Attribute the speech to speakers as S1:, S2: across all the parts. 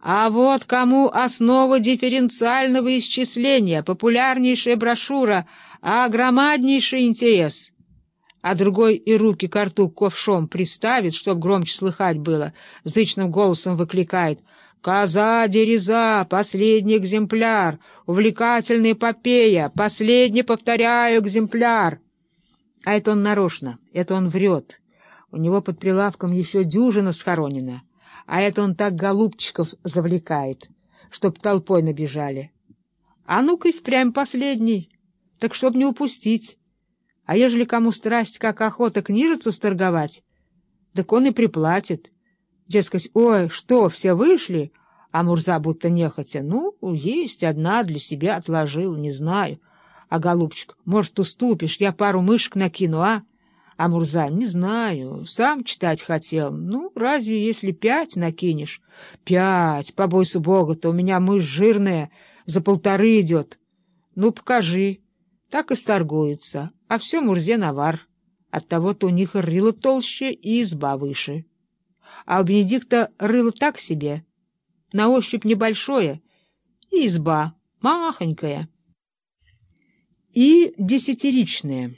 S1: А вот кому основа дифференциального исчисления, популярнейшая брошюра, а громаднейший интерес. А другой и руки к рту ковшом приставит, чтоб громче слыхать было, зычным голосом выкликает «Коза дереза, последний экземпляр, увлекательная эпопея, последний, повторяю, экземпляр». А это он нарочно, это он врет. У него под прилавком еще дюжина схоронена. А это он так голубчиков завлекает, чтоб толпой набежали. А ну-ка и впрямь последний, так чтоб не упустить. А ежели кому страсть, как охота книжицу сторговать, так он и приплатит. Дескать, ой, что, все вышли? А Мурза будто нехотя. Ну, есть одна для себя отложил, не знаю. А, голубчик, может, уступишь, я пару мышек накину, а? А Мурза, не знаю, сам читать хотел. Ну, разве если пять накинешь? Пять, побойся бога-то, у меня мышь жирная, за полторы идет. Ну, покажи. Так и сторгуются, а все Мурзе навар. Оттого-то у них рыло толще и изба выше. А у Бенедикта рыло так себе, на ощупь небольшое, и изба махонькая. И десятиричная.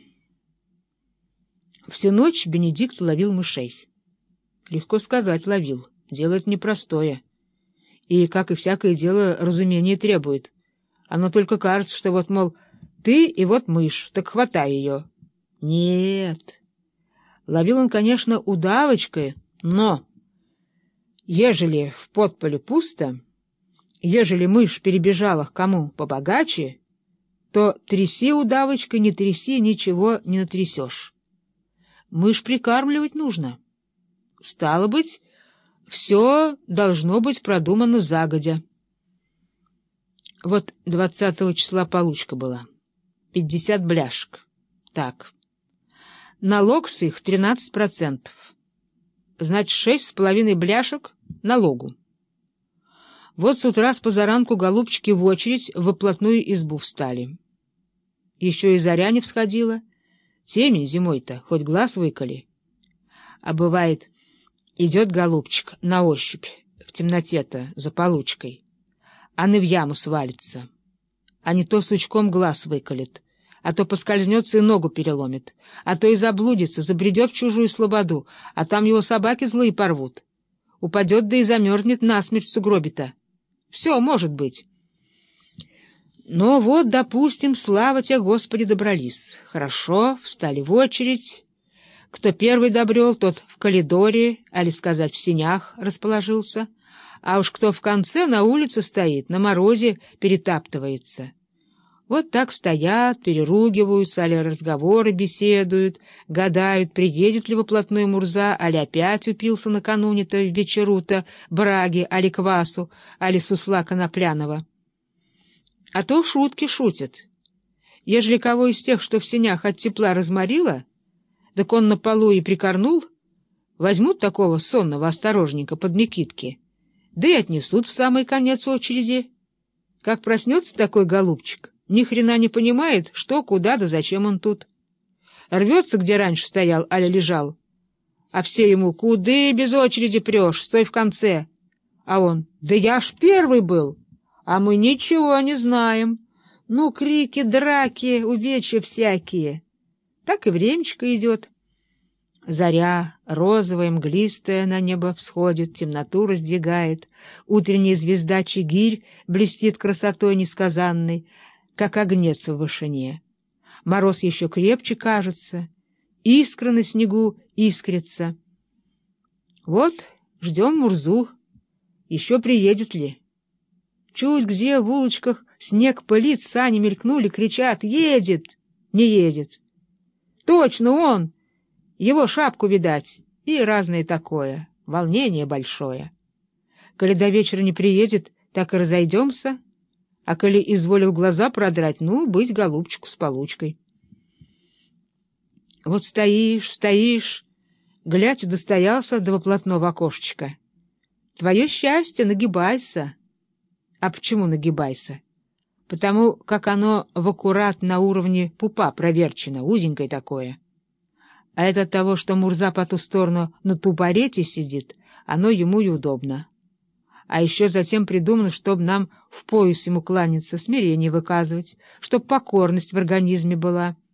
S1: Всю ночь Бенедикт ловил мышей. Легко сказать, ловил. Дело это непростое. И, как и всякое дело, разумение требует. Оно только кажется, что вот, мол, ты и вот мышь, так хватай ее. Нет. Ловил он, конечно, удавочкой, но... Ежели в подполе пусто, ежели мышь перебежала к кому побогаче, то тряси удавочкой, не тряси, ничего не натрясешь. Мышь прикармливать нужно. Стало быть, все должно быть продумано загодя. Вот двадцатого числа получка была. Пятьдесят бляшек. Так. Налог с их тринадцать процентов. Значит, шесть с половиной бляшек налогу. Вот с утра с позаранку голубчики в очередь в оплотную избу встали. Еще и заря не всходила — Темень зимой-то, хоть глаз выколи. А бывает, идет голубчик на ощупь, в темноте-то, за получкой, а на в яму свалится. А не то сучком глаз выколет, а то поскользнется и ногу переломит, а то и заблудится, забредет в чужую слободу, а там его собаки злые порвут. Упадет да и замерзнет насмерть в сугробе-то. Все может быть. Но вот, допустим, слава тебе, Господи, добрались. Хорошо, встали в очередь. Кто первый добрел, тот в коридоре, али сказать, в синях расположился. А уж кто в конце на улице стоит, на морозе перетаптывается. Вот так стоят, переругиваются, али разговоры беседуют, гадают, приедет ли воплотной Мурза, али опять упился накануне-то вечеру-то браги, али квасу, али сусла конопляного. А то шутки шутят. Ежели кого из тех, что в сенях от тепла разморило, так он на полу и прикорнул, возьмут такого сонного осторожника под Никитки, да и отнесут в самый конец очереди. Как проснется такой голубчик, ни хрена не понимает, что, куда да зачем он тут. Рвется, где раньше стоял, аля лежал. А все ему, куды без очереди прешь, стой в конце. А он, да я ж первый был а мы ничего не знаем. Ну, крики, драки, увечья всякие. Так и времечко идет. Заря, розовая, мглистая, на небо всходит, темноту раздвигает. Утренняя звезда Чигирь блестит красотой несказанной, как огнец в вышине. Мороз еще крепче кажется, искры на снегу искрятся. Вот ждем Мурзу, еще приедет ли? Чуть где в улочках снег пылит, сани мелькнули, кричат «Едет!» Не едет. Точно он! Его шапку видать. И разное такое. Волнение большое. Коли до вечера не приедет, так и разойдемся. А коли изволил глаза продрать, ну, быть голубчику с получкой. Вот стоишь, стоишь, глядь, достоялся до воплотного окошечка. Твое счастье, нагибайся. А почему нагибайся? Потому как оно в аккурат на уровне пупа проверчено, узенькое такое. А это от того, что Мурза по ту сторону на тупорете сидит, оно ему и удобно. А еще затем придумано, чтобы нам в пояс ему кланяться, смирение выказывать, чтоб покорность в организме была —